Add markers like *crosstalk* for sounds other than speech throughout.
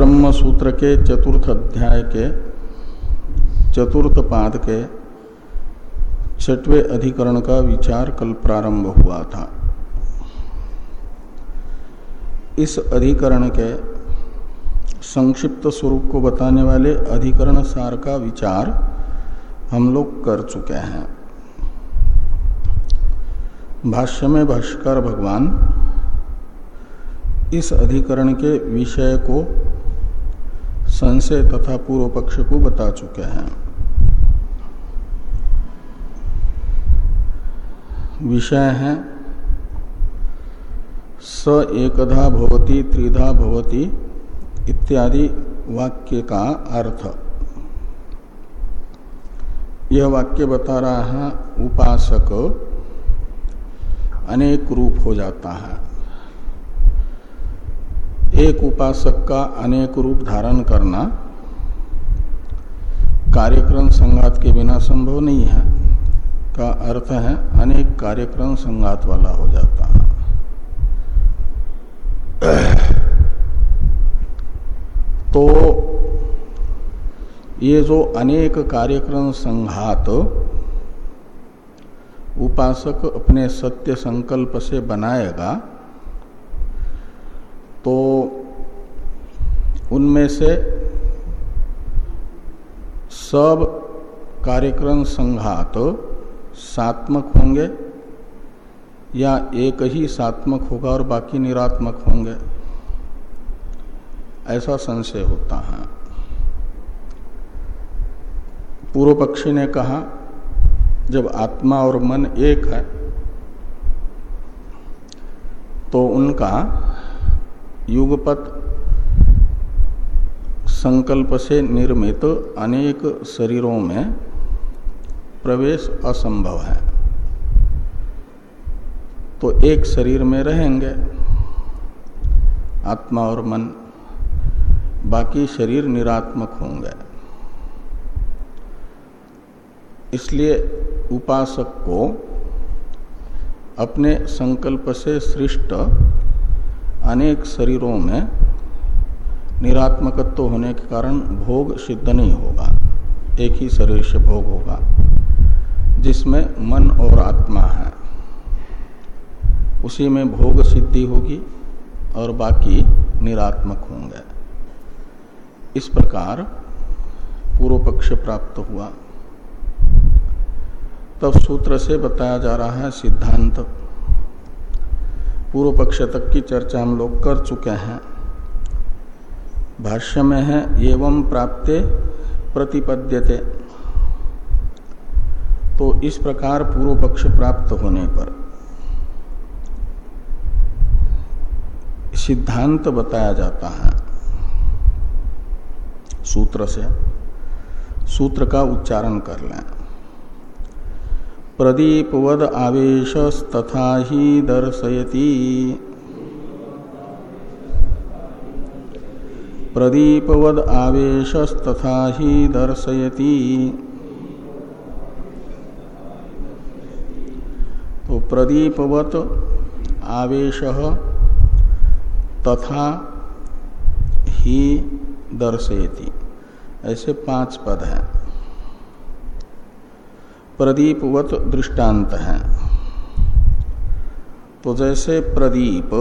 ब्रह्म सूत्र के चतुर्थ अध्याय के चतुर्थ पाद के छठवें अधिकरण का विचार कल प्रारंभ हुआ था। इस अधिकरण के संक्षिप्त स्वरूप को बताने वाले अधिकरण सार का विचार हम लोग कर चुके हैं। भाष्य में भाष्कर भगवान इस अधिकरण के विषय को संशय तथा पूर्व पक्ष को बता चुके हैं। विषय है, स एकधा भवती, त्रिधा भवती इत्यादि वाक्य का अर्थ। यह वाक्य बता रहा है, उपासक अनेक रूप हो जाता है। एक उपासक का अनेक रूप धारण करना कार्यक्रम संगात के बिना संभव नहीं है। का अर्थ है, अनेक कार्यक्रम संगात वाला हो जाता है। तो ये जो अनेक कार्यक्रम संघात उपासक अपने सत्य संकल्प से बनाएगा तो उनमें से सब कार्यक्रम संघात सात्मक होंगे या एक ही सात्मक होगा और बाकी निरात्मक होंगे? ऐसा संशय होता है। पूर्व पक्षी ने कहा, जब आत्मा और मन एक है तो उनका युगपत संकल्प से निर्मित अनेक शरीरों में प्रवेश असंभव है। तो एक शरीर में रहेंगे, आत्मा और मन, बाकी शरीर निरात्मक होंगे। इसलिए उपासक को अपने संकल्प से सृष्ट अनेक शरीरों में निरात्मकत्व होने के कारण भोग सिद्ध नहीं होगा। एक ही शरीर से भोग होगा, जिसमें मन और आत्मा है। उसी में भोग सिद्धि होगी और बाकी निरात्मक होंगे। इस प्रकार पूर्व पक्ष प्राप्त हुआ। तब सूत्र से बताया जा रहा है सिद्धांत पूर्व पक्ष तक की चर्चा हम लोग कर चुके हैं। भाष्य में है, एवं प्राप्ते प्रतिपद्यते। तो इस प्रकार पूर्व पक्ष प्राप्त होने पर सिद्धांत बताया जाता है सूत्र से। सूत्र का उच्चारण कर लें। प्रदीपवद आवेश तथा ही दर्शयति। प्रदीपवद आवेश तथा ही दर्शयति। तो प्रदीपवत आवेश तथा ही दर्शयति। ऐसे पाँच पद हैं। प्रदीपवत दृष्टांत है। तो जैसे प्रदीप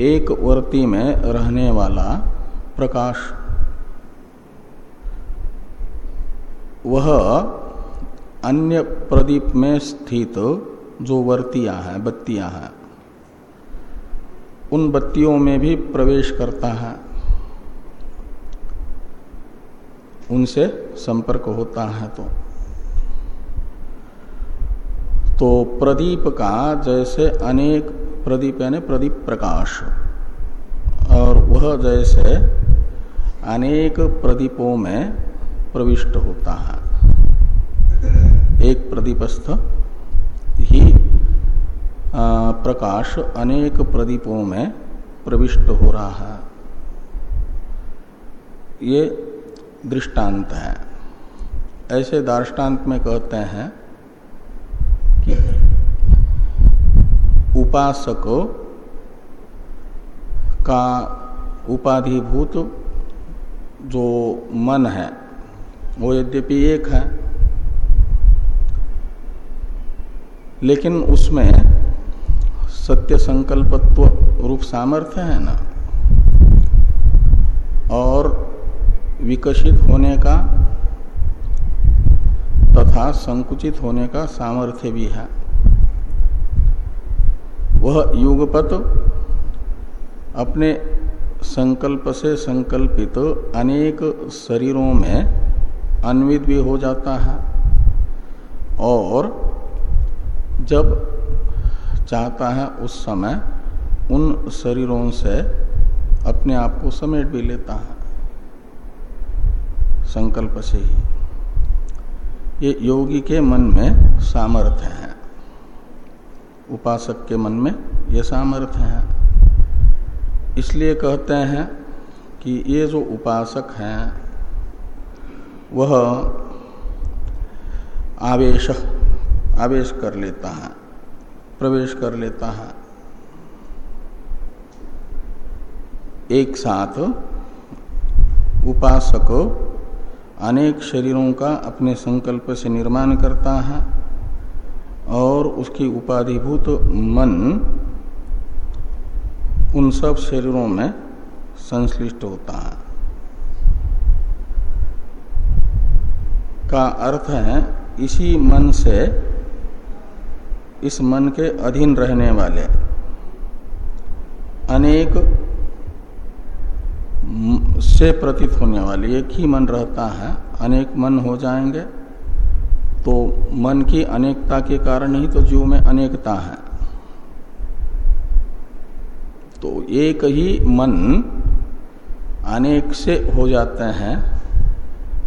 एक वर्ती में रहने वाला प्रकाश, वह अन्य प्रदीप में स्थित जो वर्तियाँ हैं, बत्तियाँ हैं, उन बत्तियों में भी प्रवेश करता है। उनसे संपर्क होता है तो। तो प्रदीप का जैसे अनेक प्रदीप यानी प्रदीप प्रकाश, और वह जैसे अनेक प्रदीपों में प्रविष्ट होता है। एक प्रदीपस्थ ही प्रकाश अनेक प्रदीपों में प्रविष्ट हो रहा है। ये दृष्टांत है। ऐसे दार्ष्टान्त में कहते हैं कि उपासक का उपाधिभूत जो मन है, वो यद्यपि एक है, लेकिन उसमें सत्य संकल्पत्व रूप सामर्थ्य है ना? और विकसित होने का तथा संकुचित होने का सामर्थ्य भी है। वह युगपत अपने संकल्प से संकल्पित अनेक शरीरों में अन्वित भी हो जाता है और जब चाहता है उस समय उन शरीरों से अपने आप को समेट भी लेता है। संकल्प से ही। ये योगी के मन में सामर्थ्य है। उपासक के मन में ये सामर्थ्य है। इसलिए कहते हैं कि ये जो उपासक हैं, वह आवेश आवेश कर लेता है, प्रवेश कर लेता है। एक साथ उपासक अनेक शरीरों का अपने संकल्प से निर्माण करता है और उसकी उपाधिभूत मन उन सब शरीरों में संश्लिष्ट होता है। का अर्थ है, इसी मन से इस मन के अधीन रहने वाले अनेक से प्रतीत होने वाली एक ही मन रहता है, अनेक मन हो जाएँगे तो मन की अनेकता के कारण ही तो जीव में अनेकता है। तो एक ही मन अनेक से हो जाते हैं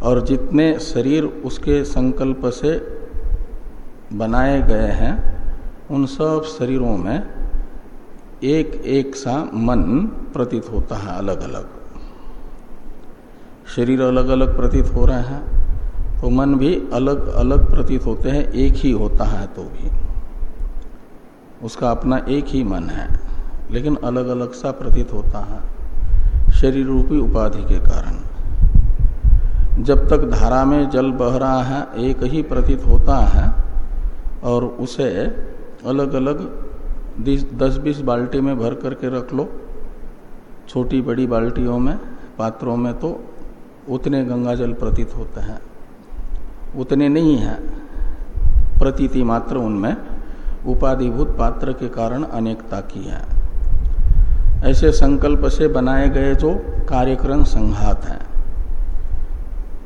और जितने शरीर उसके संकल्प से बनाए गए हैं, उन सब शरीरों में एक एक सा मन प्रतीत होता है अलग अलग शरीर अलग अलग प्रतीत हो रहे हैं तो मन भी अलग अलग प्रतीत होते हैं, एक ही होता है तो भी। उसका अपना एक ही मन है, लेकिन अलग अलग सा प्रतीत होता है शरीर रूपी उपाधि के कारण। जब तक धारा में जल बह रहा है, एक ही प्रतीत होता है, और उसे अलग अलग दस बीस बाल्टी में भर करके रख लो छोटी बड़ी बाल्टियों में, पात्रों में तो उतने गंगा जल प्रतीत होते हैं। उतने नहीं है। प्रतीति मात्र उनमें उपाधिभूत पात्र के कारण अनेकता की है। ऐसे संकल्प से बनाए गए जो कार्यक्रम संघात हैं।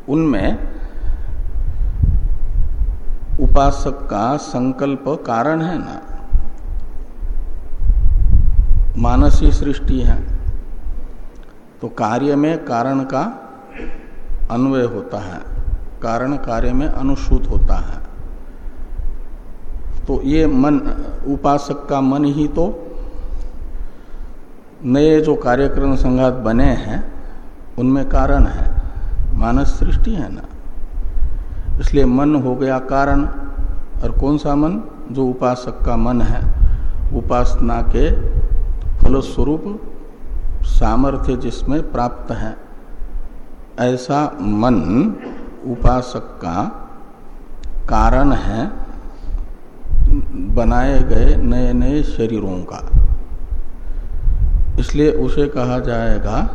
उनमें उपासक का संकल्प कारण है ना? मानसी सृष्टि है। तो कार्य में कारण का अन्वय होता है, कारण कार्य में अनुसूत होता है। तो ये मन, उपासक का मन ही तो नए जो कार्यक्रम संघात बने हैं, उनमें कारण है, मानस सृष्टि है ना। इसलिए मन हो गया कारण, और कौन सा मन? जो उपासक का मन है, उपासना के फलस्वरूप सामर्थ्य जिसमें प्राप्त है। ऐसा मन उपासक का कारण है बनाए गए नए नए शरीरों का। इसलिए उसे कहा जाएगा,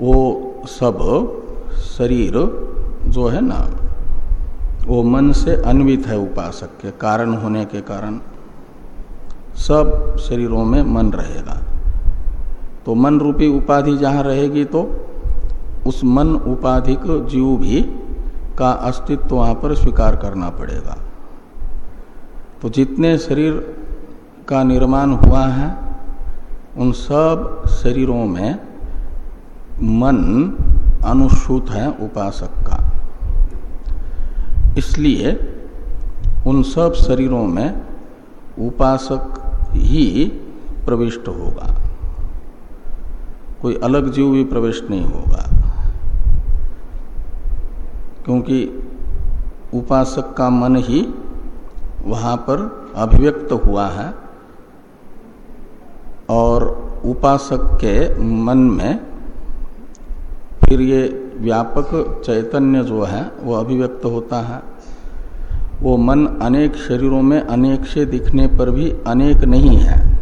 वो सब शरीर जो है ना, वो मन से अन्वित है उपासक के कारण होने के कारण। सब शरीरों में मन रहेगा। तो मन रूपी उपाधि जहाँ रहेगी तो उस मन उपाधिक जीव भी का अस्तित्व वहाँ पर स्वीकार करना पड़ेगा। तो जितने शरीर का निर्माण हुआ है, उन सब शरीरों में मन अनुसूत है उपासक का। इसलिए उन सब शरीरों में उपासक ही प्रविष्ट होगा। कोई अलग जीव भी प्रविष्ट नहीं होगा। क्योंकि उपासक का मन ही वहाँ पर अभिव्यक्त हुआ है और उपासक के मन में फिर ये व्यापक चैतन्य जो है, वो अभिव्यक्त होता है। वो मन अनेक शरीरों में अनेक से दिखने पर भी अनेक नहीं है।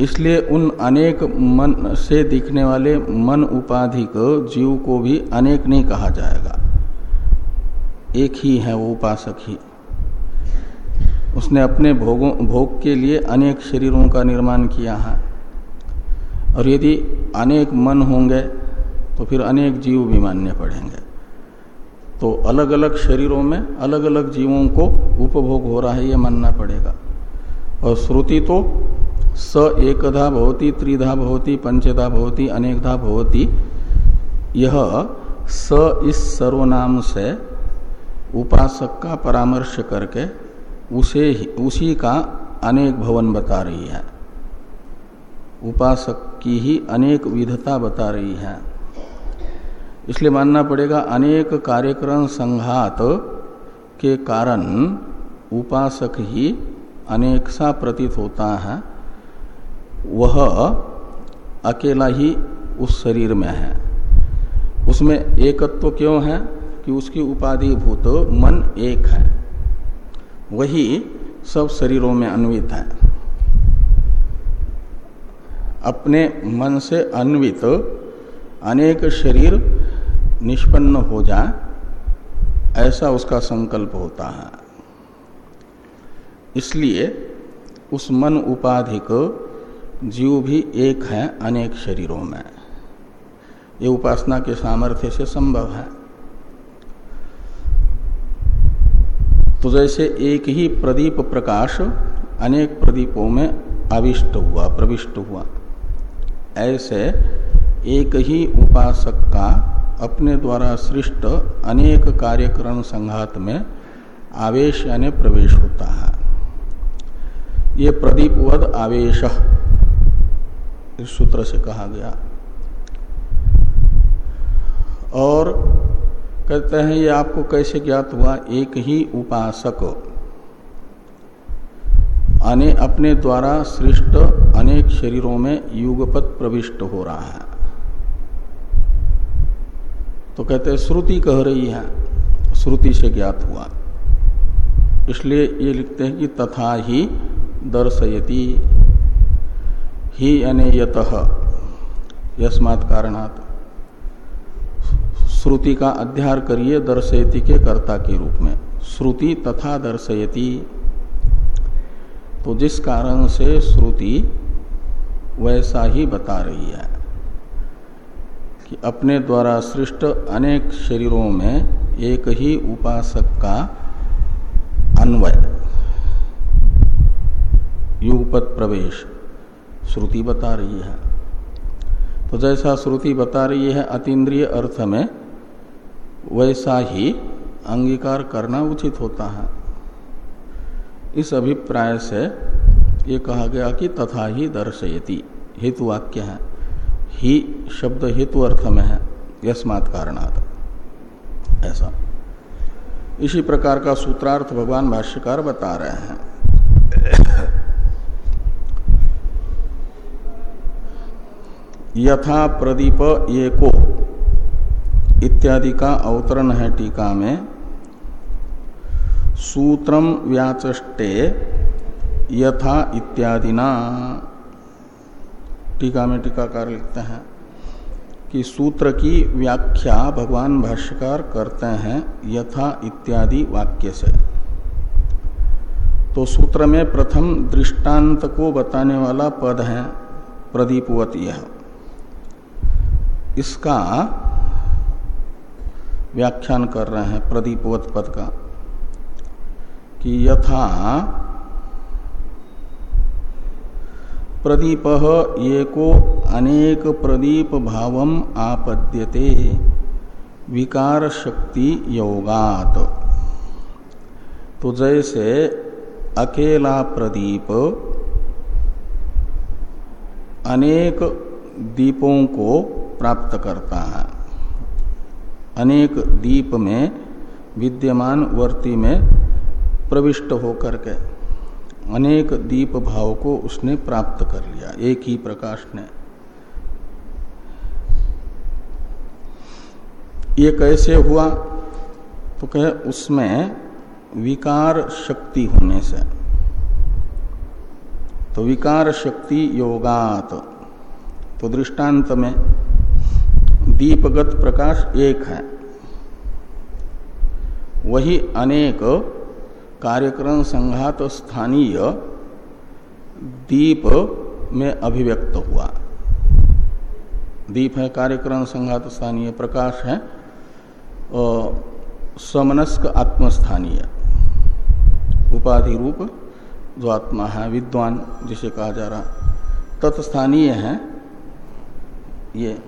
इसलिए उन अनेक मन से दिखने वाले मन उपाधिक जीव को भी अनेक नहीं कहा जाएगा। एक ही है वो उपासक ही। उसने अपने भोगों, भोग के लिए अनेक शरीरों का निर्माण किया है। और यदि अनेक मन होंगे तो फिर अनेक जीव भी मानने पड़ेंगे। तो अलग अलग शरीरों में अलग अलग जीवों को उपभोग हो रहा है, ये मानना पड़ेगा। और श्रुति तो स एकधा भवती, त्रिधा भवती पंचधा भवती, अनेकधा भवती। यह स इस सर्वनाम से उपासक का परामर्श करके उसे ही, उसी का अनेक भवन बता रही है। उपासक की ही अनेक विधता बता रही है। इसलिए मानना पड़ेगा, अनेक कार्यक्रम संघात के कारण उपासक ही अनेक सा प्रतीत होता है। वह अकेला ही उस शरीर में है। उसमें एकत्व तो क्यों है? कि उसकी उपाधि भूत मन एक है। वही सब शरीरों में अन्वित है। अपने मन से अन्वित अनेक शरीर निष्पन्न हो जाए, ऐसा उसका संकल्प होता है। इसलिए उस मन उपाधिक जीव भी एक है अनेक शरीरों में। ये उपासना के सामर्थ्य से संभव है। तो जैसे एक ही प्रदीप प्रकाश अनेक प्रदीपों में आविष्ट हुआ, प्रविष्ट हुआ। ऐसे एक ही उपासक का अपने द्वारा सृष्ट अनेक कार्यक्रम संघात में आवेश यानी प्रवेश होता है। ये प्रदीपवद आवेश। इस सूत्र से कहा गया। और कहते हैं, ये आपको कैसे ज्ञात हुआ? एक ही उपासक अने अपने द्वारा सृष्ट अनेक शरीरों में युगपत प्रविष्ट हो रहा है। तो कहते हैं, श्रुति कह रही है, श्रुति से ज्ञात हुआ। इसलिए ये लिखते हैं कि तथा ही दर्शयति। ही यानी यत यस्मात् कारणात्। श्रुति का अध्यार करिए दर्शयति के कर्ता के रूप में। श्रुति तथा दर्शयति। तो जिस कारण से श्रुति वैसा ही बता रही है कि अपने द्वारा सृष्ट अनेक शरीरों में एक ही उपासक का अन्वय, युगपत प्रवेश। श्रुति बता रही है। तो जैसा श्रुति बता रही है, अतीन्द्रिय अर्थ में वैसा ही अंगीकार करना उचित होता है। इस अभिप्राय से ये कहा गया कि तथा ही दर्शयति, हेतु वाक्य है। ही शब्द हेतु अर्थ में है, यस्मात् कारणात। ऐसा। इसी प्रकार का सूत्रार्थ भगवान भाष्यकार बता रहे हैं। यथा प्रदीप एको इत्यादि का अवतरण है टीका में। सूत्रम व्याचष्टे यथा इत्यादि ना टीका में टीकाकार लिखते हैं कि सूत्र की व्याख्या भगवान भाष्यकार करते हैं यथा इत्यादि वाक्य से। तो सूत्र में प्रथम दृष्टांत को बताने वाला पद है प्रदीपवत यह। इसका व्याख्यान कर रहे हैं प्रदीपवत पद का, कि यथा प्रदीप ये को अनेक प्रदीप भाव आपद्यते, विकार शक्ति योगात। तो जैसे अकेला प्रदीप अनेक दीपों को प्राप्त करता है। अनेक दीप में, विद्यमान वर्ती में प्रविष्ट होकर के अनेक दीप भाव को उसने प्राप्त कर लिया, एक ही प्रकाश ने। ये कैसे हुआ? तो कहे, उसमें विकार शक्ति होने से। तो विकार शक्ति योगात तो दृष्टांत में दीपगत प्रकाश एक है। वही अनेक कार्यक्रम संघात स्थानीय दीप में अभिव्यक्त हुआ। दीप है कार्यक्रम संघात स्थानीय, प्रकाश है समनस्क आत्मस्थानीय। उपाधि रूप जो आत्मा है, विद्वान जिसे कहा जा रहा। तत्स्थानीय है, ये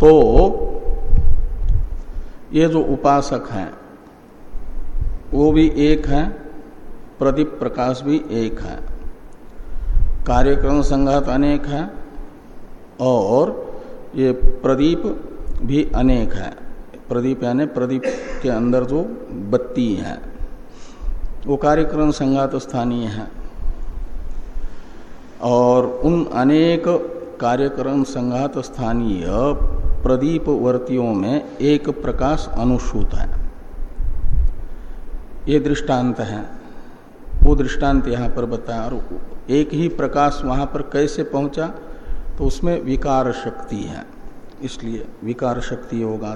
तो ये जो उपासक हैं, वो भी एक है, प्रदीप प्रकाश भी एक है। कार्यक्रम संघात अनेक है और ये प्रदीप भी अनेक है। प्रदीप यानी प्रदीप के अंदर जो बत्ती है, वो कार्यक्रम संघात स्थानीय है। और उन अनेक कार्यक्रम संघात स्थानीय प्रदीप वर्तियों में एक प्रकाश अनुसूत है। ये दृष्टांत है। वो दृष्टांत यहाँ पर बताया, और एक ही प्रकाश वहाँ पर कैसे पहुँचा तो उसमें विकार शक्ति है। इसलिए विकार शक्ति होगा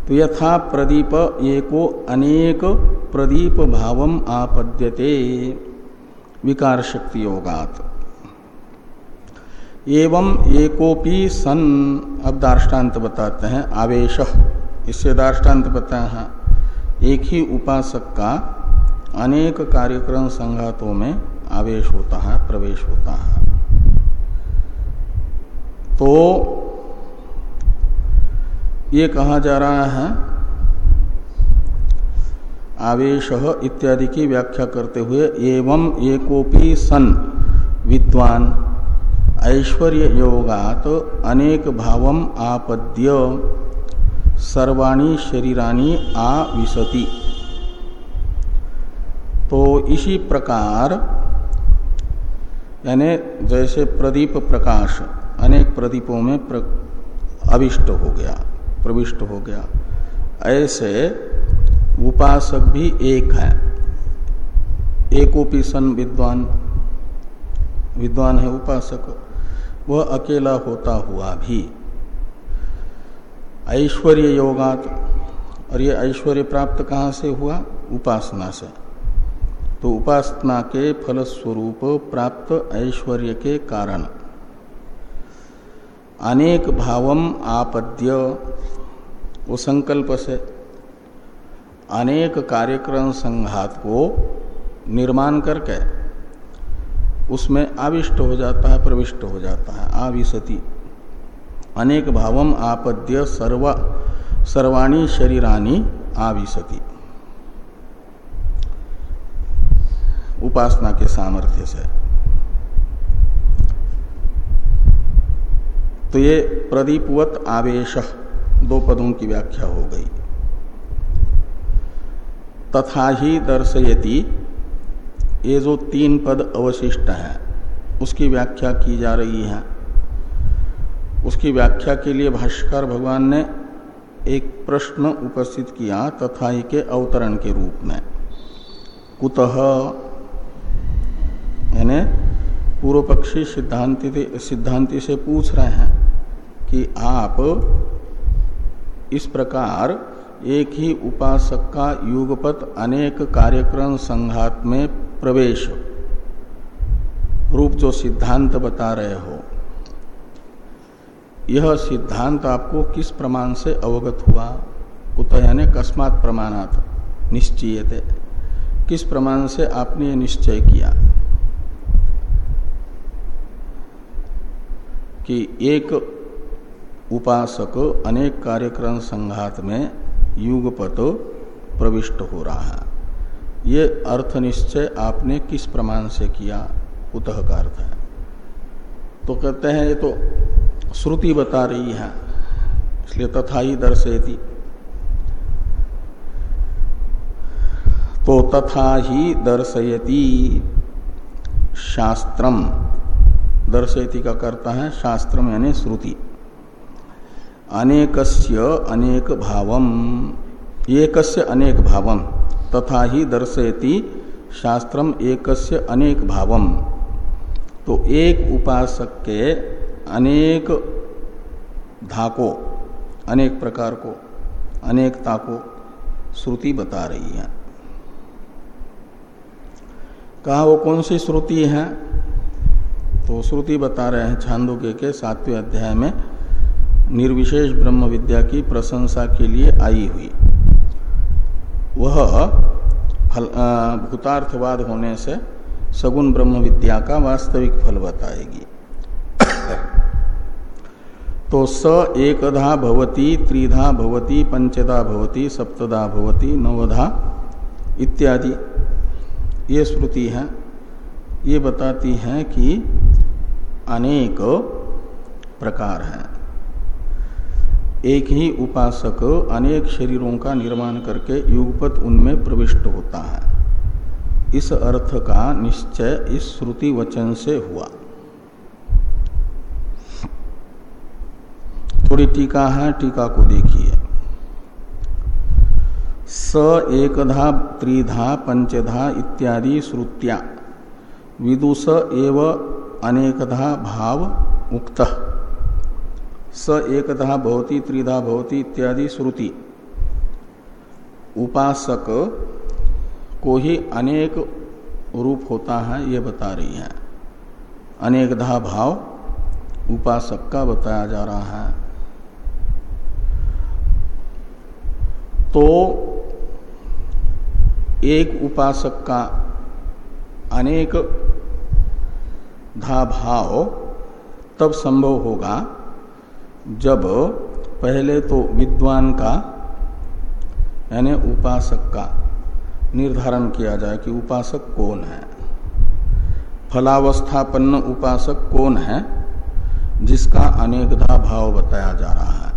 तो यथा प्रदीप एको अनेक प्रदीप भावम आपद्यते। विकार शक्ति योगात। एवं एकोपी सन। अब दार्ष्टान्त बताते हैं, आवेश। इससे दार्टान्त बताया है, एक ही उपासक का अनेक कार्यक्रम संघातों में आवेश होता है, प्रवेश होता है। तो ये कहा जा रहा है, आवेश इत्यादि की व्याख्या करते हुए एवं एकोपी सन, विद्वान ऐश्वर्य योगात अनेक भावम आपद्य। सर्वाणी शरीरानी आविशति। तो इसी प्रकार यानी जैसे प्रदीप प्रकाश अनेक प्रदीपों में प्र, अविष्ट हो गया प्रविष्ट हो गया। ऐसे उपासक भी एक है। एकोपी सन विद्वान विद्वान है, उपासक, वह अकेला होता हुआ भी। ऐश्वर्य योगात, और ये ऐश्वर्य प्राप्त कहाँ से हुआ? उपासना से। तो उपासना के फलस्वरूप प्राप्त ऐश्वर्य के कारण। अनेक भावम आपद्य, वो संकल्प से। अनेक कार्यक्रम संघात को निर्माण करके उसमें आविष्ट हो जाता है, प्रविष्ट हो जाता है, आविशति। अनेक भावम आपद्य सर्व, सर्वाणी शरीरानी आविशति। उपासना के सामर्थ्य से। तो ये प्रदीपवत आवेश, दो पदों की व्याख्या हो गई। तथा ही दर्शयति ये जो तीन पद अवशिष्ट है, उसकी व्याख्या की जा रही है। उसकी व्याख्या के लिए भाष्कर भगवान ने एक प्रश्न उपस्थित किया तथा के अवतरण के रूप में। कुतः, यानी पूर्व पक्षी सिद्धांति सिद्धांति से पूछ रहे हैं कि आप इस प्रकार एक ही उपासक का युगपत अनेक कार्यक्रम संघात में प्रवेश। रूप जो सिद्धांत बता रहे हो, यह सिद्धांत आपको किस प्रमाण से अवगत हुआ? कुत यानी कस्मात प्रमाणात निश्चय थे किस प्रमाण से आपने निश्चय किया? कि एक उपासक अनेक कार्यक्रम संघात में युगपत प्रविष्ट हो रहा है। ये अर्थ निश्चय आपने किस प्रमाण से किया? उतः का अर्थ है। तो कहते हैं, ये तो श्रुति बता रही है, इसलिए तथा ही दर्शेती तो तथा ही दर्शयती शास्त्रम। दर्शयती का करता है शास्त्रम यानी श्रुति। अनेकस्य अनेक भावम। एकस्य अनेक भावम? तथा ही दर्शयति शास्त्रम एकस्य अनेक भावम। तो एक उपासक के अनेक धाको, अनेक प्रकार को अनेकता को श्रुति बता रही है। कहा वो कौन सी श्रुति है? तो श्रुति बता रहे हैं छांदोग्य के सातवें अध्याय में, निर्विशेष ब्रह्म विद्या की प्रशंसा के लिए आई हुई। वह फल भूतार्थवाद होने से सगुण ब्रह्म विद्या का वास्तविक फल बताएगी। तो स एकधा भवती, त्रिधा भवती पंचदा भवती सप्तदा भवती, नवधा इत्यादि ये श्रुति है। ये बताती है कि अनेक प्रकार हैं। एक ही उपासक अनेक शरीरों का निर्माण करके युगपत उनमें प्रविष्ट होता है। इस अर्थ का निश्चय इस श्रुति वचन से हुआ। थोड़ी टीका है, टीका को देखिए। स एकधा, त्रिधा, पंचधा इत्यादि श्रुत्या। विदुष एव अनेकधा भाव उक्त। स एकधा भवती, त्रिधा भवती इत्यादि श्रुति। उपासक को ही अनेक रूप होता है, ये बता रही है। अनेकधा भाव उपासक का बताया जा रहा है। तो एक उपासक का अनेक धा भाव तब संभव होगा जब पहले तो विद्वान का, यानी उपासक का निर्धारण किया जाए कि उपासक कौन है। फलावस्थापन्न उपासक कौन है, जिसका अनेकधा भाव बताया जा रहा है।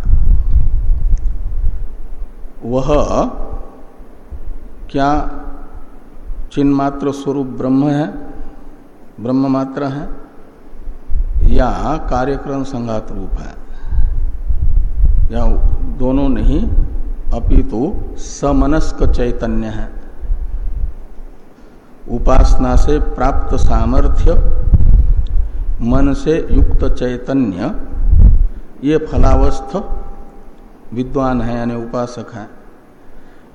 वह क्या चिन्मात्र स्वरूप ब्रह्म है, ब्रह्म मात्र है, या कार्यक्रम संघात रूप है? या दोनों नहीं, अपितु समनस्क चैतन्य है। उपासना से प्राप्त सामर्थ्य, मन से युक्त चैतन्य, ये फलावस्थ विद्वान है यानी उपासक है।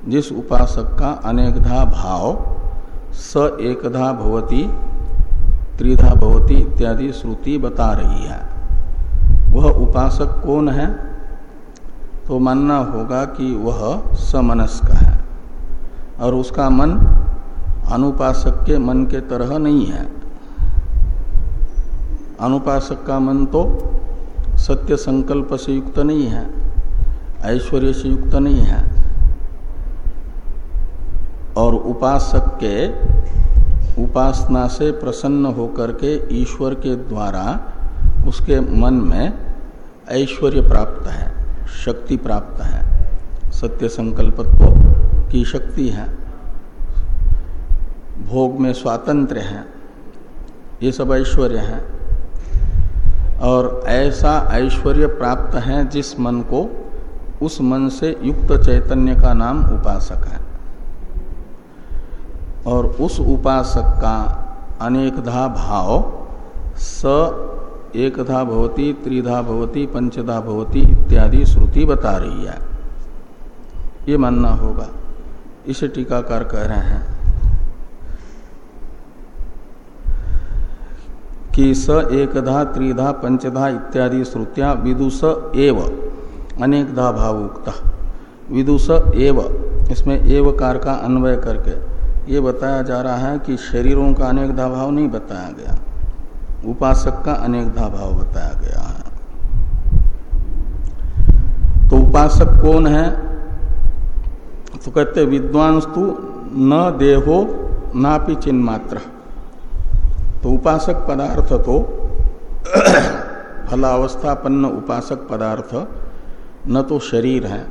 जिस उपासक का अनेकधा भाव, स एकधा भवती, त्रिधा भवती इत्यादि श्रुति बता रही है। वह उपासक कौन है? तो मानना होगा कि वह समनस्क है। और उसका मन अनुपासक के मन के तरह नहीं है। अनुपासक का मन तो सत्य संकल्प से युक्त नहीं है, ऐश्वर्य से युक्त नहीं है। और उपासक के उपासना से प्रसन्न होकर के ईश्वर के द्वारा उसके मन में ऐश्वर्य प्राप्त है। शक्ति प्राप्त है। सत्य संकल्पत्व की शक्ति है। भोग में स्वातंत्र है। ये सब ऐश्वर्य है। और ऐसा ऐश्वर्य प्राप्त है जिस मन को उस मन से युक्त चैतन्य का नाम उपासक है। और उस उपासक का अनेकधा भाव स एकधा भवती, त्रिधा भवती, पंचधा भवती इत्यादि श्रुति बता रही है। ये मानना होगा। इसे टीकाकार कह रहे हैं कि स एकधा, त्रिधा, पंचधा इत्यादि श्रुतियाँ विदुष एव, अनेकधा भावुक्त। विदुष एव, इसमें एव कार का अन्वय करके ये बताया जा रहा है कि शरीरों का अनेकधा भाव नहीं बताया गया। उपासक का अनेकधा भाव बताया गया है। तो उपासक कौन है? तो कहते विद्वांस तु न देहो नापि चिन्ह मात्र। तो उपासक पदार्थ तो *clears throat* फलावस्थापन्न उपासक पदार्थ, न तो शरीर है,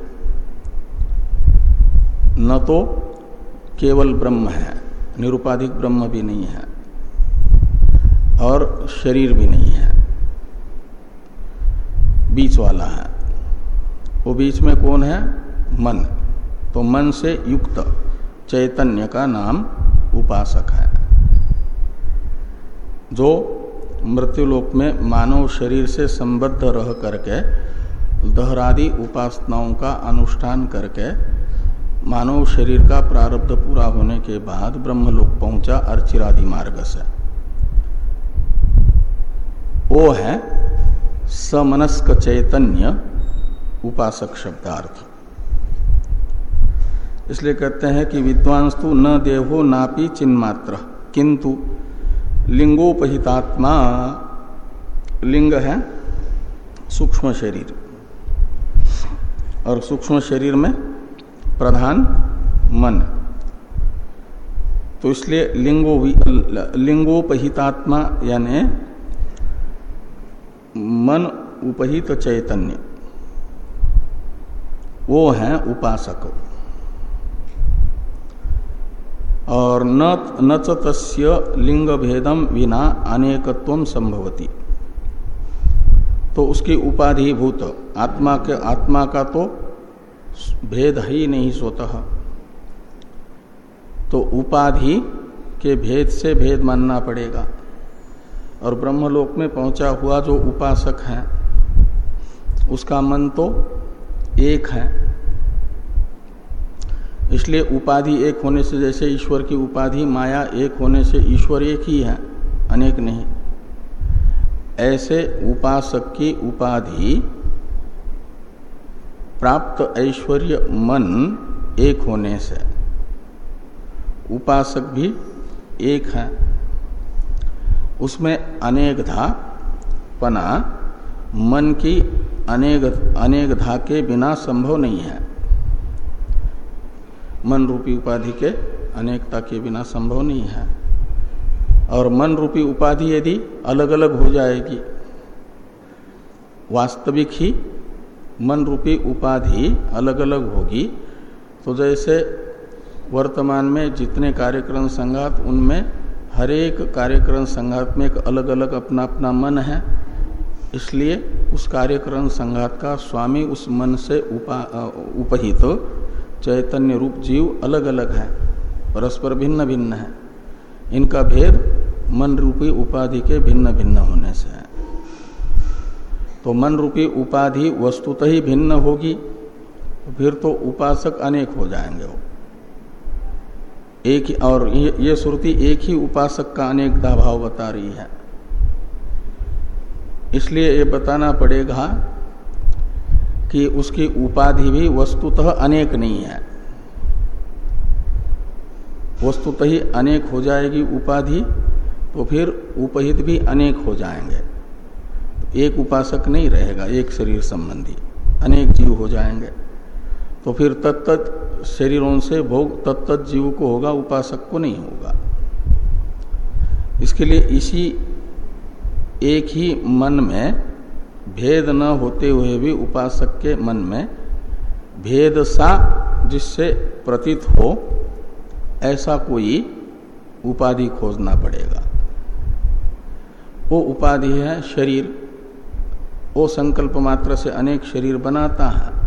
न तो केवल ब्रह्म है, निरुपाधिक ब्रह्म भी नहीं है। और शरीर भी नहीं है। बीच वाला है। वो बीच में कौन है? मन। तो मन से युक्त चैतन्य का नाम उपासक है। जो मृत्युलोक में मानव शरीर से संबद्ध रह करके, दहरादि उपासनाओं का अनुष्ठान करके, मानव शरीर का प्रारब्ध पूरा होने के बाद ब्रह्मलोक पहुँचा अर्चिरादि मार्ग से। वो है समनस्क चैतन्य उपासक शब्दार्थ। इसलिए कहते हैं कि विद्वांस तो न देहो नापी चिन्मात्र, किंतु लिंगोपहितात्मा, लिंग है सूक्ष्म शरीर। और सूक्ष्म शरीर में प्रधान मन। तो इसलिए लिंगो लिंगोपहितात्मा यानी मन उपहित चैतन्य। वो है उपासक। और न न तस्य लिंग भेदम बिना अनेकत्व संभवती। तो उसकी उपाधिभूत, आत्मा के, आत्मा का तो भेद ही नहीं स्वतः। तो उपाधि के भेद से भेद मानना पड़ेगा। और ब्रह्मलोक में पहुँचा हुआ जो उपासक है, उसका मन तो एक है। इसलिए उपाधि एक होने से जैसे ईश्वर की उपाधि, माया एक होने से ईश्वर एक ही है, अनेक नहीं। ऐसे उपासक की उपाधि प्राप्त ऐश्वर्य मन एक होने से, उपासक भी एक है। उसमें अनेक धा, पना, मन की अनेक अनेक धा के बिना संभव नहीं है। मन रूपी उपाधि के अनेकता के बिना संभव नहीं है। और मन रूपी उपाधि यदि अलग अलग हो जाएगी, वास्तविक ही मन रूपी उपाधि अलग अलग होगी तो जैसे वर्तमान में जितने कार्यक्रम संघात उनमें हर एक कार्यक्रम संघात में एक अलग अलग अपना अपना मन है। इसलिए उस कार्यक्रम संघात का स्वामी उस मन से उपा उपहित तो चैतन्य रूप जीव अलग अलग है, परस्पर भिन्न भिन्न है। इनका भेद मन रूपी उपाधि के भिन्न भिन्न होने से है। तो मन रूपी उपाधि वस्तुतः ही भिन्न होगी, फिर तो उपासक अनेक हो जाएँगे वो। एक और ये, ये श्रुति एक ही उपासक का अनेकता भाव बता रही है। इसलिए ये बताना पड़ेगा कि उसकी उपाधि भी वस्तुतः अनेक नहीं है। वस्तुतः ही अनेक हो जाएगी उपाधि तो फिर उपहित भी अनेक हो जाएँगे। एक उपासक नहीं रहेगा एक शरीर संबंधी अनेक जीव हो जाएँगे। तो फिर तत्त शरीरों से भोग तत्त जीव को होगा, उपासक को नहीं होगा। इसके लिए इसी एक ही मन में भेद न होते हुए भी उपासक के मन में भेद सा जिससे प्रतीत हो, ऐसा कोई उपाधि खोजना पड़ेगा। वो उपाधि है शरीर। वो संकल्प मात्र से अनेक शरीर बनाता है।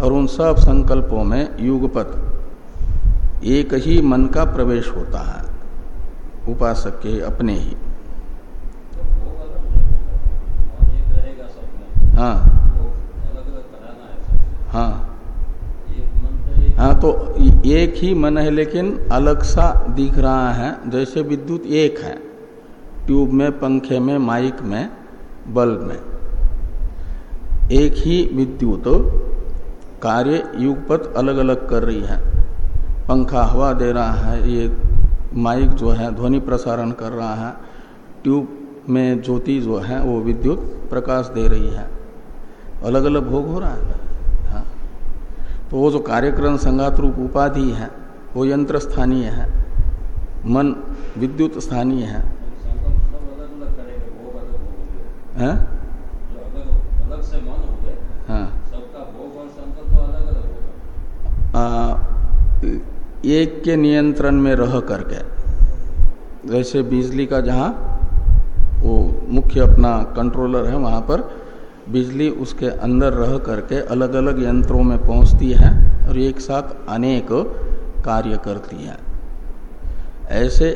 और उन सब संकल्पों में युगपत, एक ही मन का प्रवेश होता है, उपासक के अपने ही। हाँ। हाँ। हाँ तो एक ही मन है, लेकिन अलग सा दिख रहा है, जैसे विद्युत एक है, ट्यूब में, पंखे में, माइक में, बल्ब में। एक ही विद्युत कार्य युगपत अलग अलग कर रही है। पंखा हवा दे रहा है ये माइक जो है ध्वनि प्रसारण कर रहा है ट्यूब में ज्योति जो है वो विद्युत प्रकाश दे रही है। अलग अलग भोग हो रहा है। हाँ। तो वो जो कार्यक्रम संगात रूप उपाधि है वो यंत्र स्थानीय है मन विद्युत स्थानीय है, है? एक के नियंत्रण में रह करके, जैसे बिजली का जहाँ वो मुख्य अपना कंट्रोलर है, वहाँ पर बिजली उसके अंदर रह करके अलग अलग यंत्रों में पहुँचती है और एक साथ अनेक कार्य करती है। ऐसे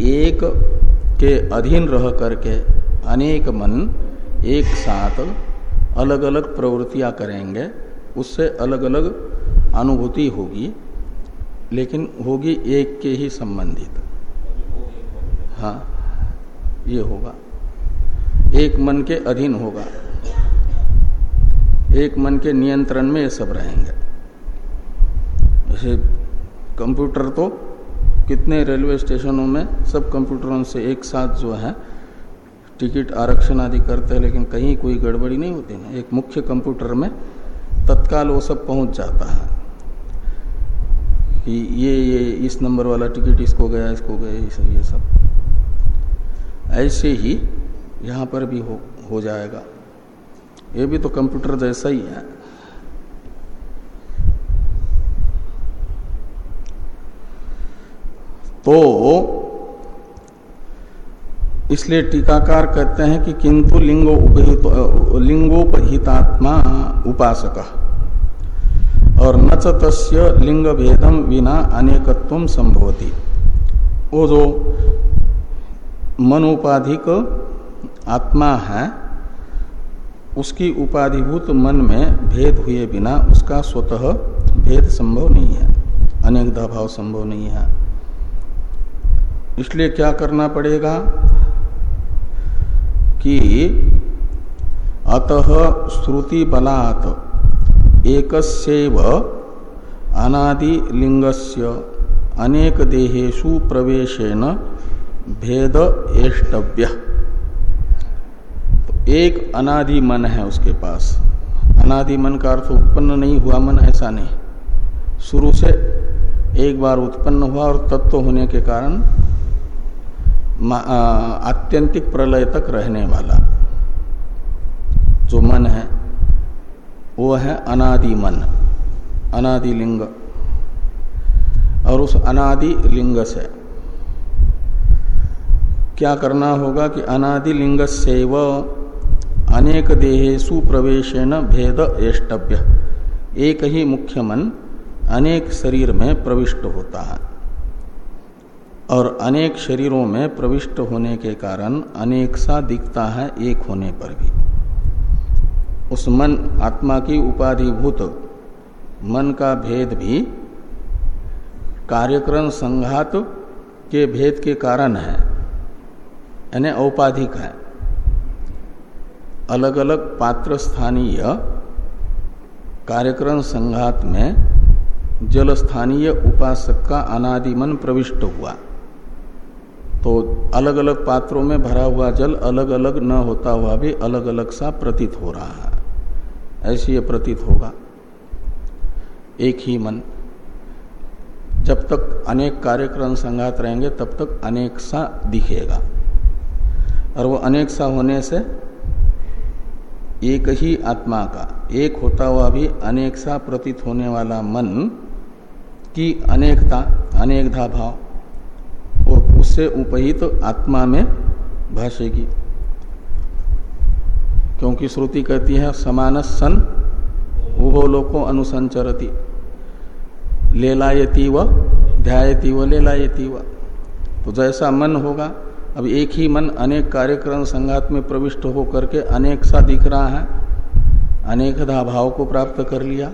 एक के अधीन रह करके अनेक मन एक साथ अलग अलग प्रवृत्तियाँ करेंगे, उससे अलग अलग अनुभूति होगी, लेकिन होगी एक के ही संबंधित। हाँ ये होगा। एक मन के अधीन होगा। एक मन के नियंत्रण में ये सब रहेंगे। जैसे कंप्यूटर तो कितने रेलवे स्टेशनों में सब कंप्यूटरों से एक साथ जो है, टिकट आरक्षण आदि करते हैं, लेकिन कहीं कोई गड़बड़ी नहीं होती ना एक मुख्य कंप्यूटर में तत्काल वो सब पहुँच जाता है। कि ये ये, इस नंबर वाला टिकट इसको गया इसको गया, ये सब ये सब। ऐसे ही यहाँ पर भी हो हो जाएगा। ये भी तो कंप्यूटर जैसा ही है। तो इसलिए टीकाकार कहते हैं कि किंतु लिंगो लिंगोपहितात्मा उपासक। और न तस्य लिंग भेदम विना अनेकत्व संभवती। वो जो मनोपाधिक आत्मा है, उसकी उपाधिभूत मन में भेद हुए बिना उसका स्वतः भेद संभव नहीं है अनेकता भाव संभव नहीं है। इसलिए क्या करना पड़ेगा कि अतः श्रुति बलात् एक अनादि लिंगस्य अनेक देहेशु प्रवेशेन भेद एष्टव्य। तो एक अनादि मन है उसके पास। अनादि मन का अर्थ उत्पन्न नहीं हुआ, मन ऐसा नहीं। शुरू से एक बार उत्पन्न हुआ और तत्व होने के कारण आत्यंतिक प्रलय तक रहने वाला। जो मन है वो है अनादि मन, अनादि लिंग। और उस अनादि लिंग से क्या करना होगा कि अनादि लिंग से व अनेक देहेशु प्रवेशेन भेद एष्टव्य एक ही मुख्य मन अनेक शरीर में प्रविष्ट होता है। और अनेक शरीरों में प्रविष्ट होने के कारण अनेक सा दिखता है एक होने पर भी। उस मन आत्मा की उपाधिभूत। मन का भेद भी कार्यक्रम संघात के भेद के कारण है। यानी औपाधिक है। अलग अलग पात्र स्थानीय कार्यक्रम संघात में जल स्थानीय उपासक का अनादिमन प्रविष्ट हुआ। तो अलग अलग पात्रों में भरा हुआ जल अलग अलग न होता हुआ भी अलग अलग सा प्रतीत हो रहा है। ऐसे ये प्रतीत होगा। एक ही मन। जब तक अनेक कार्यक्रम संघात रहेंगे, तब तक अनेक सा दिखेगा। और वो अनेक सा होने से एक ही आत्मा का, एक होता हुआ भी अनेक सा प्रतीत होने वाला मन की अनेकता, अनेकधा भाव उससे उपहित तो आत्मा में भाषेगी। क्योंकि श्रुति कहती है, समान सन, उभो अनुसंचरती। लेलायती व ध्यायती व लेलायती व तो जैसा मन होगा, अब एक ही मन अनेक कार्यक्रम संघात में प्रविष्ट होकर के अनेक सा दिख रहा है, अनेकधा भाव को प्राप्त कर लिया।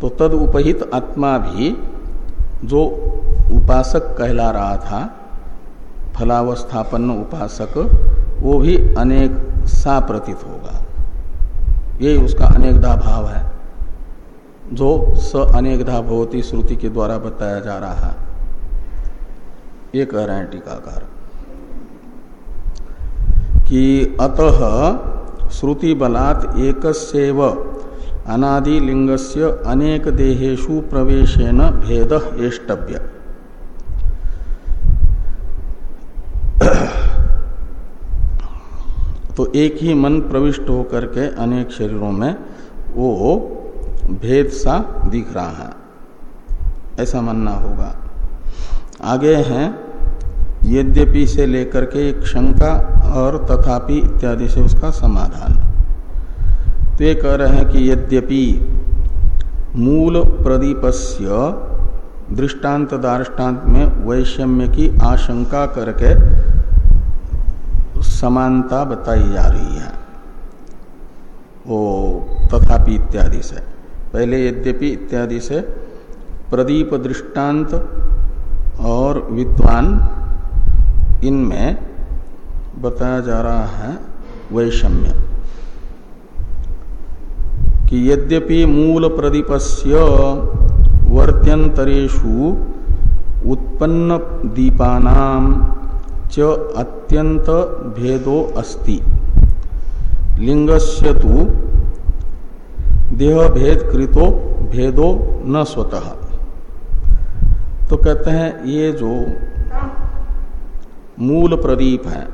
तो तद उपहित आत्मा भी जो उपासक कहला रहा था, फलावस्थापन्न उपासक, वो भी अनेक सा प्रतीत होगा। ये उसका अनेकधा भाव है, जो स अनेकधा भवती श्रुति के द्वारा बताया जा रहा है। ये कह रहे हैं टीकाकार कि अतः श्रुति बलात् एक अनादि लिंगस्य अनेक देहेशु प्रवेशेन भेद एष्टव्य। तो एक ही मन प्रविष्ट होकर के अनेक शरीरों में वो भेद सा दिख रहा है। ऐसा मानना होगा। आगे हैं, यद्यपि से लेकर के एक शंका और तथापि इत्यादि से उसका समाधान। तो ये कह रहे हैं कि यद्यपि मूल प्रदीपस्य दृष्टांत में वैषम्य की आशंका करके समानता बताई जा रही है। वो तथापि इत्यादि से। पहले यद्यपि इत्यादि से प्रदीप दृष्टांत और विद्वान इनमें बताया जा रहा है वैषम्य कि यद्यपि मूल प्रदीपस्य वर्त्यंतरेशु उत्पन्न दीपानाम च अत्यंत भेदो अस्ति। लिंगस्य तु देह भेद कृतो भेदो न स्वतः। तो कहते हैं, ये जो मूल प्रदीप है,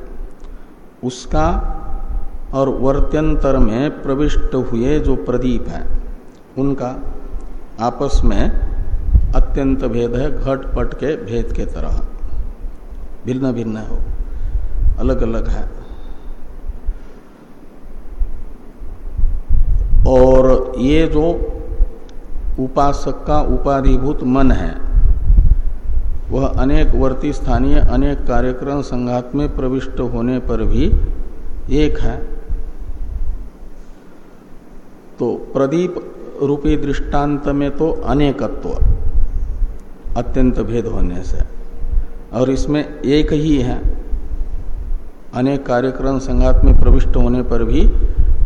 उसका और वर्त्यंतर में प्रविष्ट हुए जो प्रदीप है, उनका आपस में अत्यंत भेद है घट पट के भेद के तरह। भिन्न भिन्न हो, अलग अलग है। और ये जो उपासक का उपाधिभूत मन है, वह अनेक वर्ती स्थानीय, अनेक कार्यक्रम संघात में प्रविष्ट होने पर भी एक है। तो प्रदीप रूपी दृष्टांत में तो अनेकत्व, अत्यंत भेद होने से। और इसमें एक ही है। अनेक कार्यक्रम संघात में प्रविष्ट होने पर भी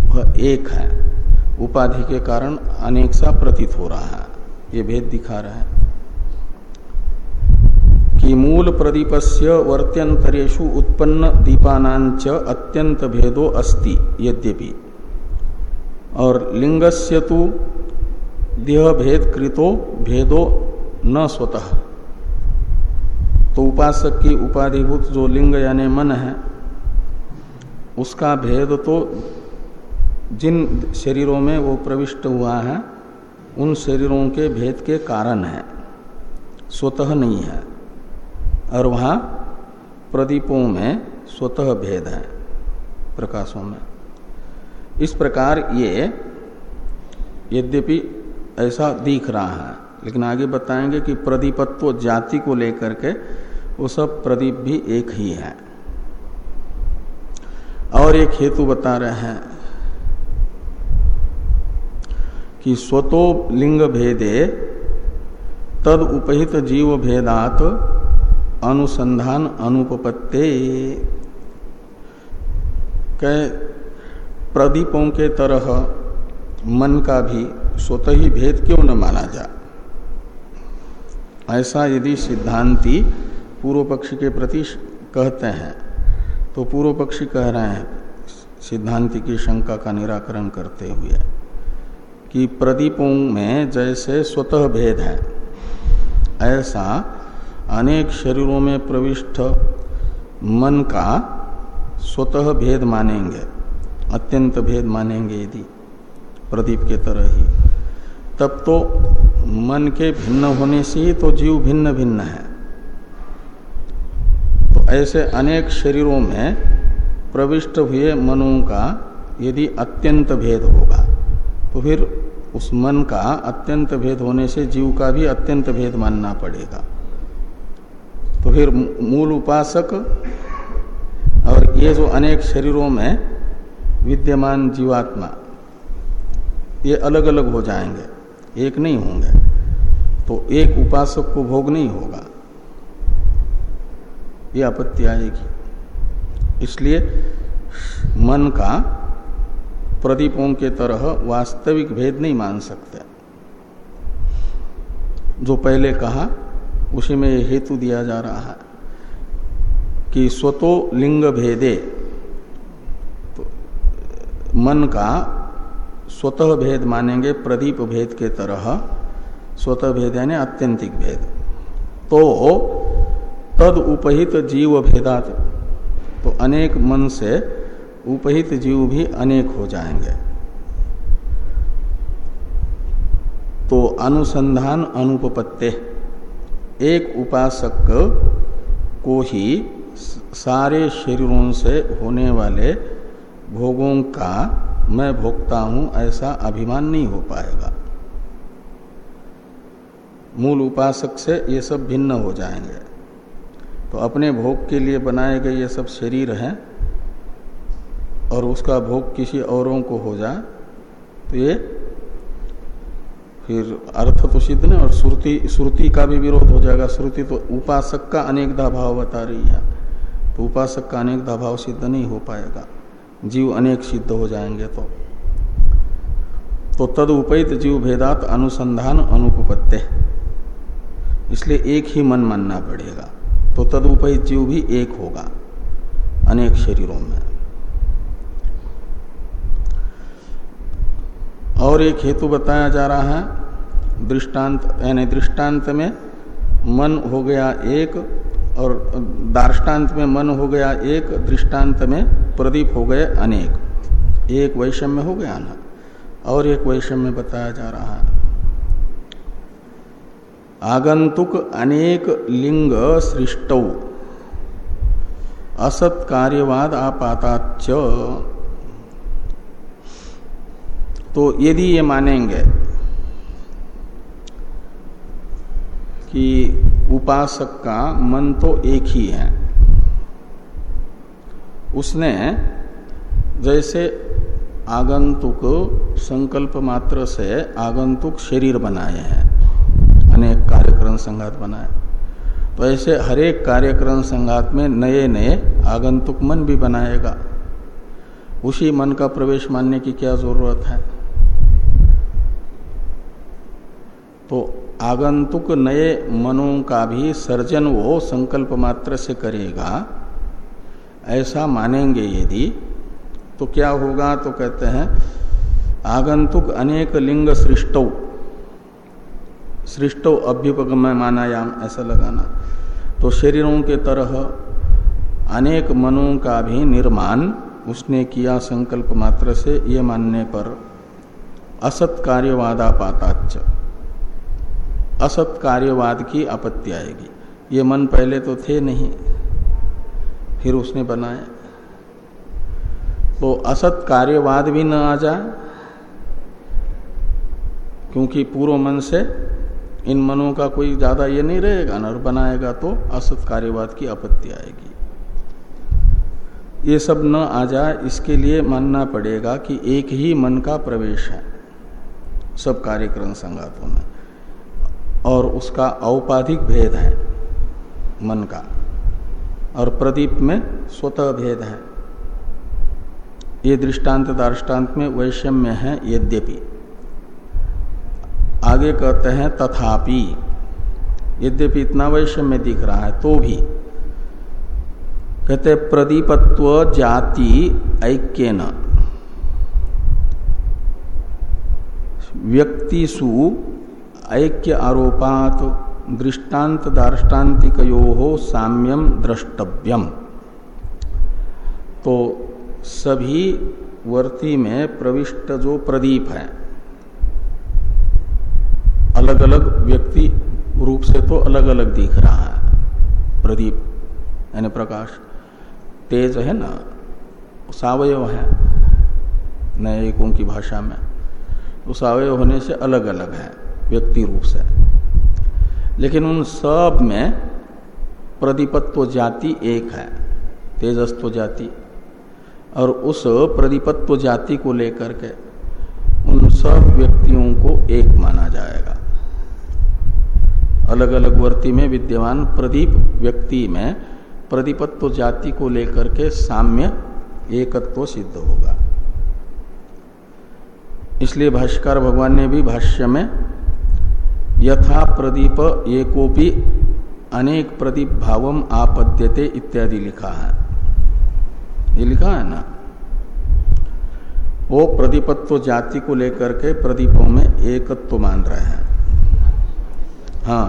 वह एक है। उपाधि के कारण अनेक सा प्रतीत हो रहा है। ये भेद दिखा रहा है। कि मूल प्रदीपस्य वर्त्यंतरेशु उत्पन्न दीपानांच अत्यंत भेदो अस्ति यद्यपि। और लिंगस्य तु देह भेद कृतो भेदो न स्वतः। तो उपासक की उपाधिभूत जो लिंग यानी मन है, उसका भेद तो जिन शरीरों में वो प्रविष्ट हुआ है, उन शरीरों के भेद के कारण है। स्वतः नहीं है। और वहाँ प्रदीपों में स्वतः भेद है, प्रकाशों में। इस प्रकार ये, यद्यपि ऐसा दिख रहा है, लेकिन आगे बताएँगे कि प्रदीपत्व जाति को लेकर के वो सब प्रदीप भी एक ही है। और एक हेतु बता रहे हैं कि स्वतो लिंग भेदे तद उपहित जीव भेदात अनुसंधान अनुपपत्ते। कह, प्रदीपों के तरह मन का भी स्वतः ही भेद क्यों न माना जा ऐसा यदि सिद्धांति पूर्व पक्षी के प्रति कहते हैं। तो पूर्व पक्षी कह रहे हैं, सिद्धांति की शंका का निराकरण करते हुए, कि प्रदीपों में जैसे स्वतः भेद है, ऐसा अनेक शरीरों में प्रविष्ट मन का स्वतः भेद मानेंगे, अत्यंत भेद मानेंगे यदि प्रदीप के तरह ही। तब तो मन के भिन्न होने से ही तो जीव भिन्न भिन्न है। ऐसे अनेक शरीरों में प्रविष्ट हुए मनों का यदि अत्यंत भेद होगा तो फिर उस मन का अत्यंत भेद होने से जीव का भी अत्यंत भेद मानना पड़ेगा। तो फिर मूल उपासक और ये जो अनेक शरीरों में विद्यमान जीवात्मा, ये अलग अलग हो जाएँगे, एक नहीं होंगे। तो एक उपासक को भोग नहीं होगा। ये आपत्ति आएगी इसलिए मन का प्रदीपों के तरह वास्तविक भेद नहीं मान सकते। जो पहले कहा, उसी में हेतु दिया जा रहा है कि स्वतो लिंग भेदे। तो मन का स्वतः भेद मानेंगे प्रदीप भेद के तरह। स्वतः भेद यानी आत्यंतिक भेद। तो तद उपहित जीव भेदात। तो अनेक मन से उपहित जीव भी अनेक हो जाएँगे। तो अनुसंधान अनुपपत्ते, एक उपासक को ही सारे शरीरों से होने वाले भोगों का मैं भोगता हूँ, ऐसा अभिमान नहीं हो पाएगा। मूल उपासक से ये सब भिन्न हो जाएँगे। तो अपने भोग के लिए बनाए गए ये सब शरीर हैं और उसका भोग किसी औरों को हो जाए तो ये फिर अर्थ तो सिद्ध नहीं और श्रुति श्रुति का भी विरोध हो जाएगा। श्रुति तो उपासक का अनेकदा भाव बता रही है। तो उपासक का अनेकदा भाव सिद्ध नहीं हो पाएगा। जीव अनेक सिद्ध हो जाएँगे तो। तो तद उपैत जीव भेदात अनुसंधान अनुपत्य इसलिए एक ही मन मानना पड़ेगा। तो तद उपैत जीव भी एक होगा, अनेक शरीरों में। और एक हेतु बताया जा रहा है, दृष्टांत, यानी दृष्टांत में मन हो गया एक, और दार्ष्टान्त में मन हो गया एक, दृष्टांत में प्रदीप हो गए अनेक। एक वैषम्य हो गया ना? और एक वैषम्य बताया जा रहा है। आगंतुक अनेक लिंग सृष्ट। असत कार्यवाद आपाताच तो यदि ये मानेंगे कि उपासक का मन तो एक ही है। उसने जैसे आगंतुक संकल्प मात्र से आगंतुक शरीर बनाए हैं। अनेक कार्यक्रम संघात बनाए तो ऐसे हरेक कार्यक्रम संघात में नए नए आगंतुक मन भी बनाएगा। उसी मन का प्रवेश मानने की क्या ज़रूरत है? तो आगंतुक नए मनों का भी सर्जन वो संकल्प मात्र से करेगा। ऐसा मानेंगे यदि तो क्या होगा? तो कहते हैं, आगंतुक अनेक लिंग सृष्टो। सृष्टो अभ्युपगम मानायाम ऐसा लगाना। तो शरीरों के तरह अनेक मनों का भी निर्माण उसने किया संकल्प मात्र से, ये मानने पर असत कार्यवादा पाताच असत कार्यवाद की आपत्ति आएगी। ये मन पहले तो थे नहीं, फिर उसने बनाए तो असत कार्यवाद भी न आ जाए, क्योंकि पूर्व मन से इन मनों का कोई ज़्यादा ये नहीं रहेगा न बनाएगा तो असत कार्यवाद की आपत्ति आएगी। ये सब न आ जाए, इसके लिए मानना पड़ेगा कि एक ही मन का प्रवेश है सब कार्यक्रम संगातों में, और उसका औपाधिक भेद है मन का, और प्रदीप में स्वतः भेद है। ये दृष्टांत दार्टान्त में वैषम्य है यद्यपि। आगे कहते हैं, तथापि, यद्यपि इतना वैश्य में दिख रहा है तो भी। कहते प्रदीपत्व जाति ऐक्य न व्यक्तिसु ऐक्य आरोपात दृष्टांत दार्टान्तिको साम्यम द्रष्टव्यम। तो सभी वर्ती में प्रविष्ट जो प्रदीप है अलग अलग व्यक्ति रूप से तो अलग अलग दिख रहा है। प्रदीप, यानी प्रकाश, तेज है ना? सावयव है। न्यायिकों की भाषा में। तो सावयव होने से अलग अलग है, व्यक्ति रूप से। लेकिन उन सब में प्रदीपत्व जाति एक है, तेजस्व जाति। और उस प्रदीपत्व जाति को लेकर के उन सब व्यक्तियों को एक माना जाएगा। अलग अलग वर्ती में विद्यमान प्रदीप व्यक्ति में प्रदीपत्व जाति को लेकर के साम्य एकत्व सिद्ध होगा। इसलिए भाष्कर भगवान ने भी भाष्य में यथा प्रदीप एकोपि अनेक प्रदीप भावम आपद्यते इत्यादि लिखा है। ये लिखा है ना? वो प्रदीपत्व जाति को लेकर के प्रदीपों में एकत्व मान रहे हैं। हाँ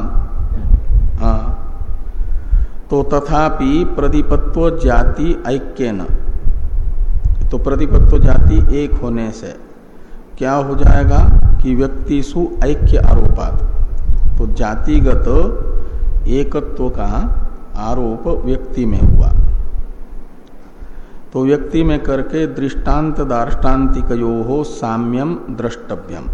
हाँ। तो तथापि प्रदीपत्व जाति ऐक्य न तो प्रदीपत्व जाति एक होने से क्या हो जाएगा कि व्यक्ति सु ऐक्य आरोपात। तो जातिगत एकत्व का आरोप व्यक्ति में हुआ। तो व्यक्ति में करके दृष्टांत दार्ष्टान्तिकयो हो साम्यम द्रष्टव्यम।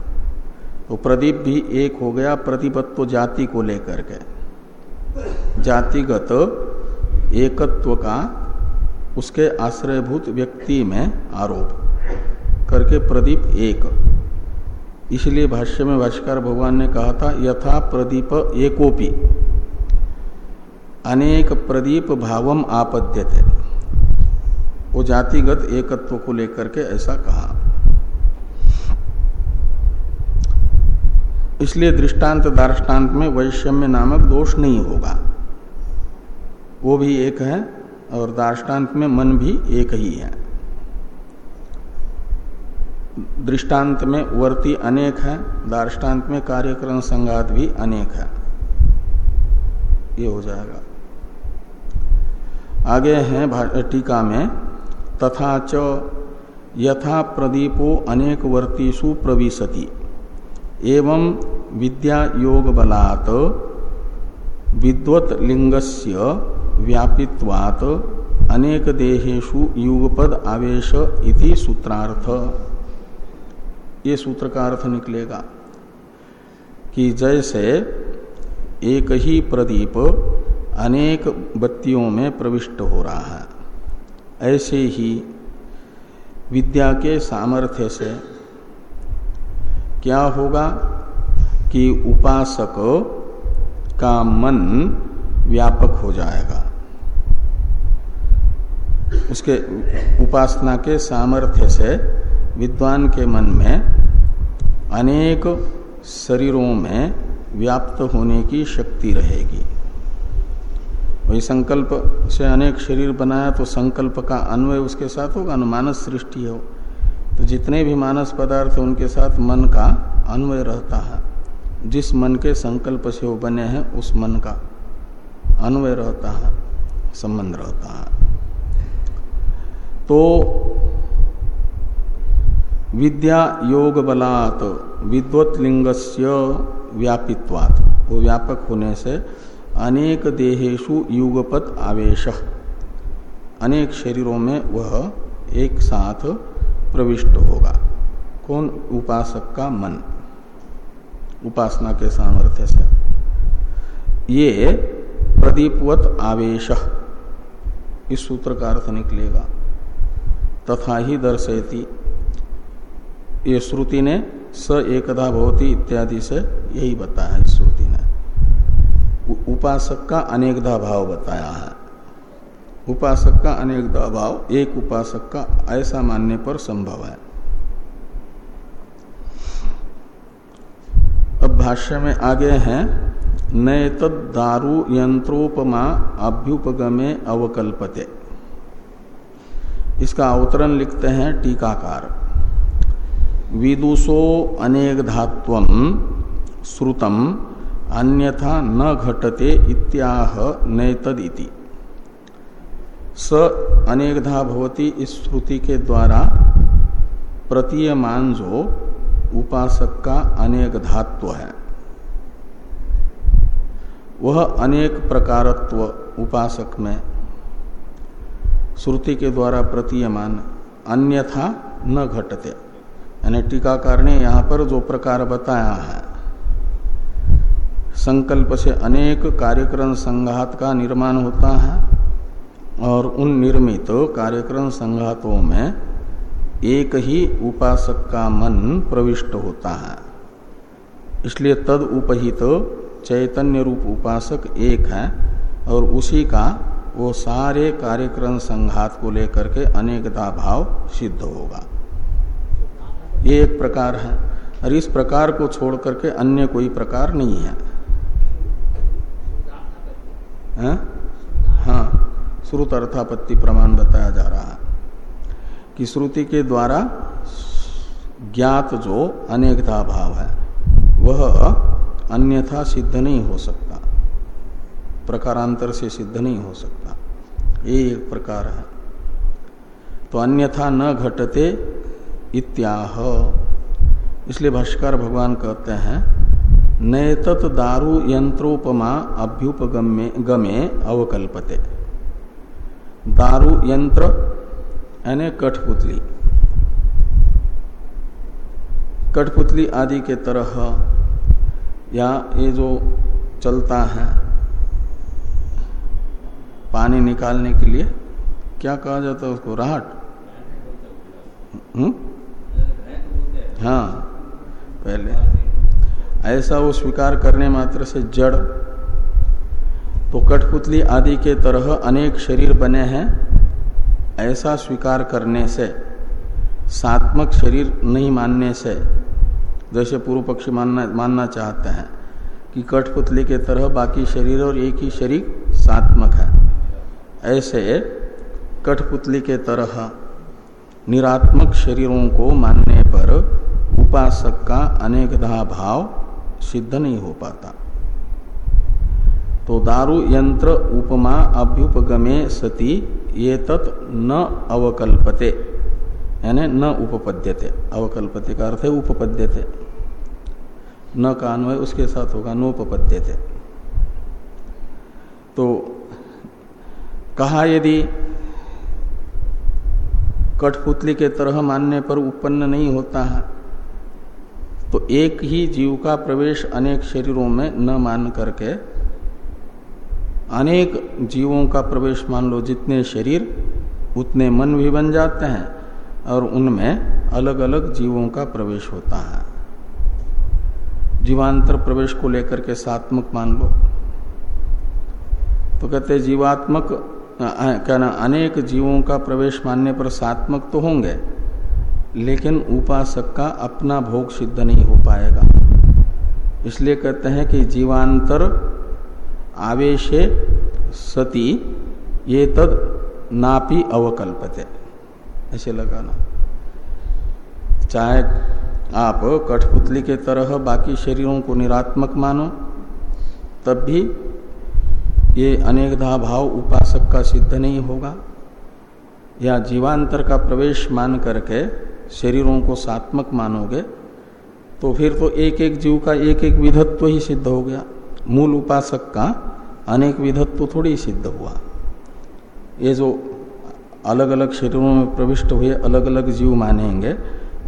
तो प्रदीप भी एक हो गया प्रतिपत्व जाति को लेकर के। जातिगत एकत्व का उसके आश्रयभूत व्यक्ति में आरोप करके प्रदीप एक। इसलिए भाष्य में भाष्कर भगवान ने कहा था, यथा प्रदीप एकोपी। अनेक प्रदीप भावम आपद्य थे वो जातिगत एकत्व को लेकर के ऐसा कहा। इसलिए दृष्टांत दार्टान्त में वैषम्य नामक दोष नहीं होगा। वो भी एक है और दार्टान्त में मन भी एक ही है। दृष्टांत में वर्ती अनेक है दार्टान्त में कार्यक्रम संघात भी अनेक है। ये हो जाएगा। आगे है टीका में, तथा च यथा प्रदीपो अनेक वर्तीसु प्रविशति। एवं विद्या योग बलात् विद्वत लिंगस्य व्यापित्वात् अनेक देहेशु युगपद आवेश इति सूत्रार्थ। ये सूत्र का अर्थ निकलेगा कि जैसे एक ही प्रदीप अनेक बत्तियों में प्रविष्ट हो रहा है, ऐसे ही विद्या के सामर्थ्य से क्या होगा कि उपासक का मन व्यापक हो जाएगा। उसके उपासना के सामर्थ्य से विद्वान के मन में अनेक शरीरों में व्याप्त होने की शक्ति रहेगी। वही संकल्प से अनेक शरीर बनाया तो संकल्प का अन्वय उसके साथ होगा, अनुमानस मानस सृष्टि हो तो जितने भी मानस पदार्थ उनके साथ मन का अन्वय रहता है, जिस मन के संकल्प से वो बने हैं, उस मन का अन्वय रहता है, संबंध रहता है। तो विद्या योग बलात् विद्वत लिंगस्य व्यापित्वात्। वो व्यापक होने से अनेक देहेशु युगपत आवेश। अनेक शरीरों में वह एक साथ प्रविष्ट होगा। कौन? उपासक का मन। उपासना के सामर्थ्य से। ये प्रदीपवत आवेश। इस सूत्र का अर्थ निकलेगा। तथा ही दर्शयती। ये श्रुति ने स एकदा भवती इत्यादि से यही बताया। इस श्रुति ने। उपासक का अनेकधा भाव बताया है। उपासक का अनेक अभाव एक उपासक का ऐसा मानने पर संभव है। अब भाष्य में आगे हैं नए दारू यंत्रोपमा अभ्युपगमे अवकल्पते। इसका अवतरण लिखते हैं टीकाकार। विदुषो अनेक धात्व श्रुतम अन्यथा न घटते इत्याह नैतदिति स अनेकधा भवती इस श्रुति के द्वारा प्रतीयमान जो उपासक का अनेक धात्व है। वह अनेक प्रकारत्व उपासक में श्रुति के द्वारा प्रतीयमान अन्यथा न घटते। यानी टीकाकार ने यहाँ पर जो प्रकार बताया है, संकल्प से अनेक कार्यक्रम संघात का निर्माण होता है और उन निर्मित कार्यक्रम संघातों में एक ही उपासक का मन प्रविष्ट होता है। इसलिए तद उपहित चैतन्य रूप उपासक एक है और उसी का वो सारे कार्यक्रम संघात को लेकर के अनेकता भाव सिद्ध होगा। ये एक प्रकार है और इस प्रकार को छोड़ करके अन्य कोई प्रकार नहीं है, है? हाँ। श्रुत अर्थापत्ति प्रमाण बताया जा रहा है कि श्रुति के द्वारा ज्ञात जो अनेकता भाव है, वह अन्यथा सिद्ध नहीं हो सकता। प्रकारांतर से सिद्ध नहीं हो सकता। ये एक प्रकार है। तो अन्यथा न घटते इत्याह। इसलिए भाष्कर भगवान कहते हैं, नैतत दारू यंत्रोपमा अभ्युपगमे गमे अवकल्पते। दारु, यंत्र, यानी कठपुतली। कठपुतली आदि के तरह या ये जो चलता है पानी निकालने के लिए, क्या कहा जाता है उसको? राहट हम्म? हाँ पहले। ऐसा वो स्वीकार करने मात्र से जड़ तो कठपुतली आदि के तरह अनेक शरीर बने हैं, ऐसा स्वीकार करने से, सात्मक शरीर नहीं मानने से, जैसे पूर्व पक्षी मानना मानना चाहते हैं, कि कठपुतली के तरह बाकी शरीर और एक ही शरीर सात्मक है। ऐसे कठपुतली के तरह निरात्मक शरीरों को मानने पर उपासक का अनेकधा भाव सिद्ध नहीं हो पाता। तो दारु यंत्र उपमा अभ्युपगमे सती ये तत् न अवकल्पते। यानी न उपपद्यते। अवकल्पते का अर्थ है उपपद्यते। न का अन्वय उसके साथ होगा, नोपपद्यते। तो कहा यदि कठपुतली के तरह मानने पर उत्पन्न नहीं होता है तो एक ही जीव का प्रवेश अनेक शरीरों में न मान करके अनेक जीवों का प्रवेश मान लो, जितने शरीर, उतने मन भी बन जाते हैं और उनमें अलग अलग जीवों का प्रवेश होता है। जीवांतर प्रवेश को लेकर के सात्मक मान लो। तो कहते जीवात्मक कहना अनेक जीवों का प्रवेश मानने पर सात्मक तो होंगे, लेकिन उपासक का अपना भोग सिद्ध नहीं हो पाएगा। इसलिए कहते हैं कि जीवांतर आवेशे सती, ये तद नापी अवकल्पते। ऐसे लगाना। चाहे आप कठपुतली के तरह बाकी शरीरों को निरात्मक मानो, तब भी ये अनेकधा भाव उपासक का सिद्ध नहीं होगा। या जीवांतर का प्रवेश मान करके शरीरों को सात्मक मानोगे तो फिर तो एक एक जीव का एक एक विधत्व ही सिद्ध हो गया। मूल उपासक का अनेक विधत्व थोड़ी सिद्ध हुआ। ये जो अलग अलग शरीरों में प्रविष्ट हुए अलग अलग जीव मानेंगे,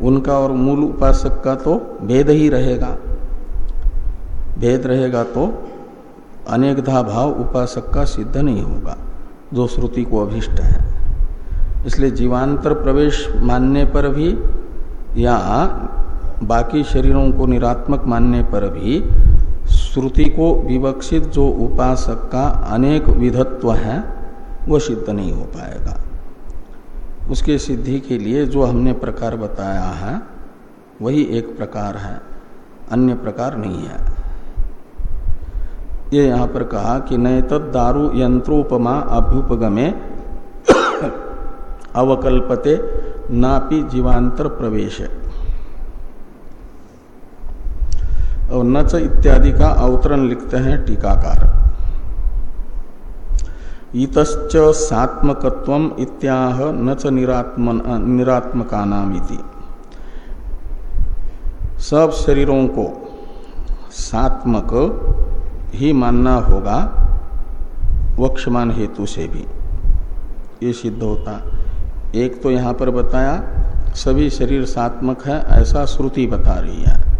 उनका और मूल उपासक का तो भेद ही रहेगा। भेद रहेगा तो अनेकधा भाव उपासक का सिद्ध नहीं होगा, जो श्रुति को अभिष्ट है। इसलिए जीवांतर प्रवेश मानने पर भी या बाकी शरीरों को निरात्मक मानने पर भी श्रुति को विवक्षित जो उपासक का अनेक विधत्व है, वो सिद्ध नहीं हो पाएगा। उसके सिद्धि के लिए जो हमने प्रकार बताया है, वही एक प्रकार है, अन्य प्रकार नहीं है। ये यहाँ पर कहा कि नए तद दारु यंत्रोपमा अभ्युपगमे *coughs* अवकल्पते नापि जीवांतर प्रवेश। और नच इत्यादि का अवतरण लिखते हैं टीकाकार। ईतश्च सात्मकत्व इत्याह नच निरात्म निरात्मका नाम सब शरीरों को सात्मक ही मानना होगा वक्षमान हेतु से भी। ये सिद्ध होता। एक तो यहाँ पर बताया, सभी शरीर सात्मक है, ऐसा श्रुति बता रही है।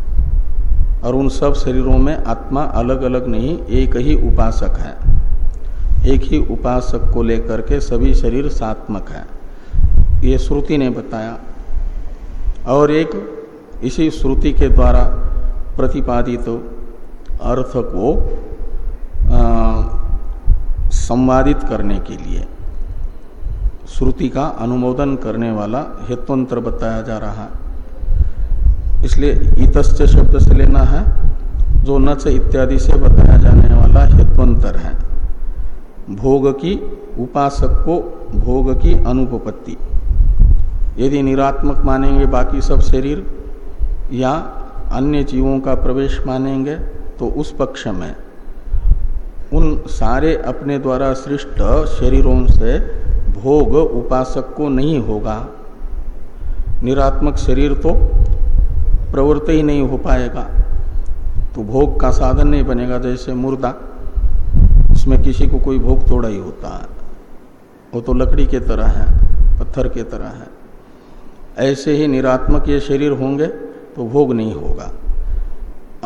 और उन सब शरीरों में आत्मा अलग अलग नहीं, एक ही उपासक है। एक ही उपासक को लेकर के सभी शरीर सात्मक है। ये श्रुति ने बताया। और एक इसी श्रुति के द्वारा प्रतिपादित तो अर्थ को संवादित करने के लिए श्रुति का अनुमोदन करने वाला हेत्वंत्र बताया जा रहा है। इसलिए इतश्च शब्द से लेना है, जो नच इत्यादि से बताया जाने वाला हेत्वंतर है। भोग की उपासक को भोग की अनुपपत्ति। यदि निरात्मक मानेंगे बाकी सब शरीर, या अन्य जीवों का प्रवेश मानेंगे तो उस पक्ष में उन सारे अपने द्वारा सृष्ट शरीरों से भोग उपासक को नहीं होगा। निरात्मक शरीर तो प्रवृत्त ही नहीं हो पाएगा। तो भोग का साधन नहीं बनेगा, जैसे मुर्दा। इसमें किसी को कोई भोग थोड़ा ही होता है। वो तो लकड़ी के तरह है, पत्थर के तरह है। ऐसे ही निरात्मक ये शरीर होंगे तो भोग नहीं होगा।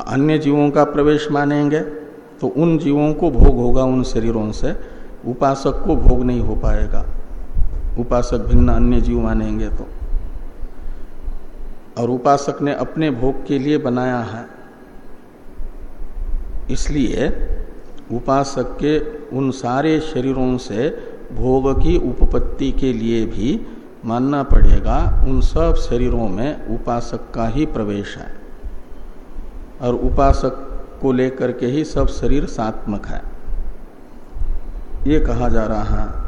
अन्य जीवों का प्रवेश मानेंगे तो उन जीवों को भोग होगा, उन शरीरों से। उपासक को भोग नहीं हो पाएगा। उपासक भिन्न अन्य जीव मानेंगे तो। और उपासक ने अपने भोग के लिए बनाया है। इसलिए उपासक के उन सारे शरीरों से भोग की उपपत्ति के लिए भी मानना पड़ेगा, उन सब शरीरों में उपासक का ही प्रवेश है। और उपासक को लेकर के ही सब शरीर सात्मक है। ये कहा जा रहा है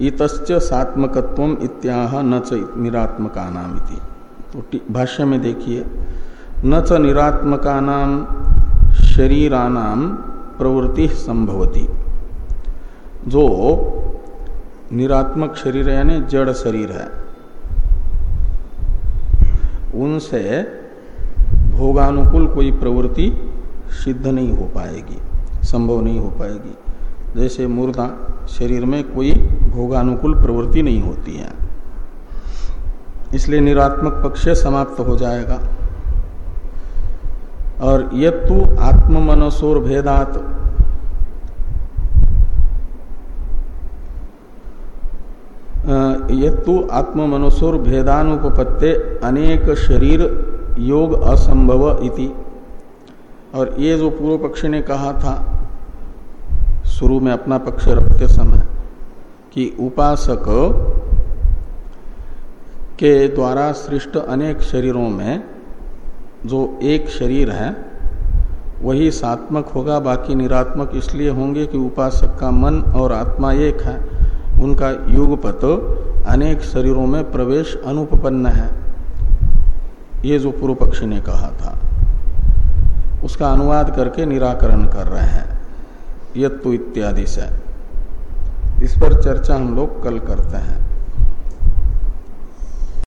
इतच सात्मकत्व इत्याह न च निरात्मका नाम तो भाष्य में देखिए, न च निरात्मका नाम शरीरानाम प्रवृत्ति संभवती। जो निरात्मक शरीर यानी जड़ शरीर है, उनसे भोगानुकूल कोई प्रवृत्ति सिद्ध नहीं हो पाएगी, संभव नहीं हो पाएगी। जैसे मुर्दा शरीर में कोई भोगानुकूल प्रवृत्ति नहीं होती है। इसलिए निरात्मक पक्ष समाप्त हो जाएगा। और आत्म मनसोर भेदात। यत्तु आत्म मनोसुर भेदानुपत्ते अनेक शरीर योग असंभव इति। और ये जो पूर्व पक्ष ने कहा था शुरू में अपना पक्ष रखते समय कि उपासक के द्वारा सृष्ट अनेक शरीरों में जो एक शरीर है, वही सात्मक होगा, बाकी निरात्मक इसलिए होंगे कि उपासक का मन और आत्मा एक है। उनका युगपत अनेक शरीरों में प्रवेश अनुपन्न है। ये जो पूर्व पक्षी ने कहा था, उसका अनुवाद करके निराकरण कर रहे हैं। यत्तु इत्यादि से। इस पर चर्चा हम लोग कल करते हैं।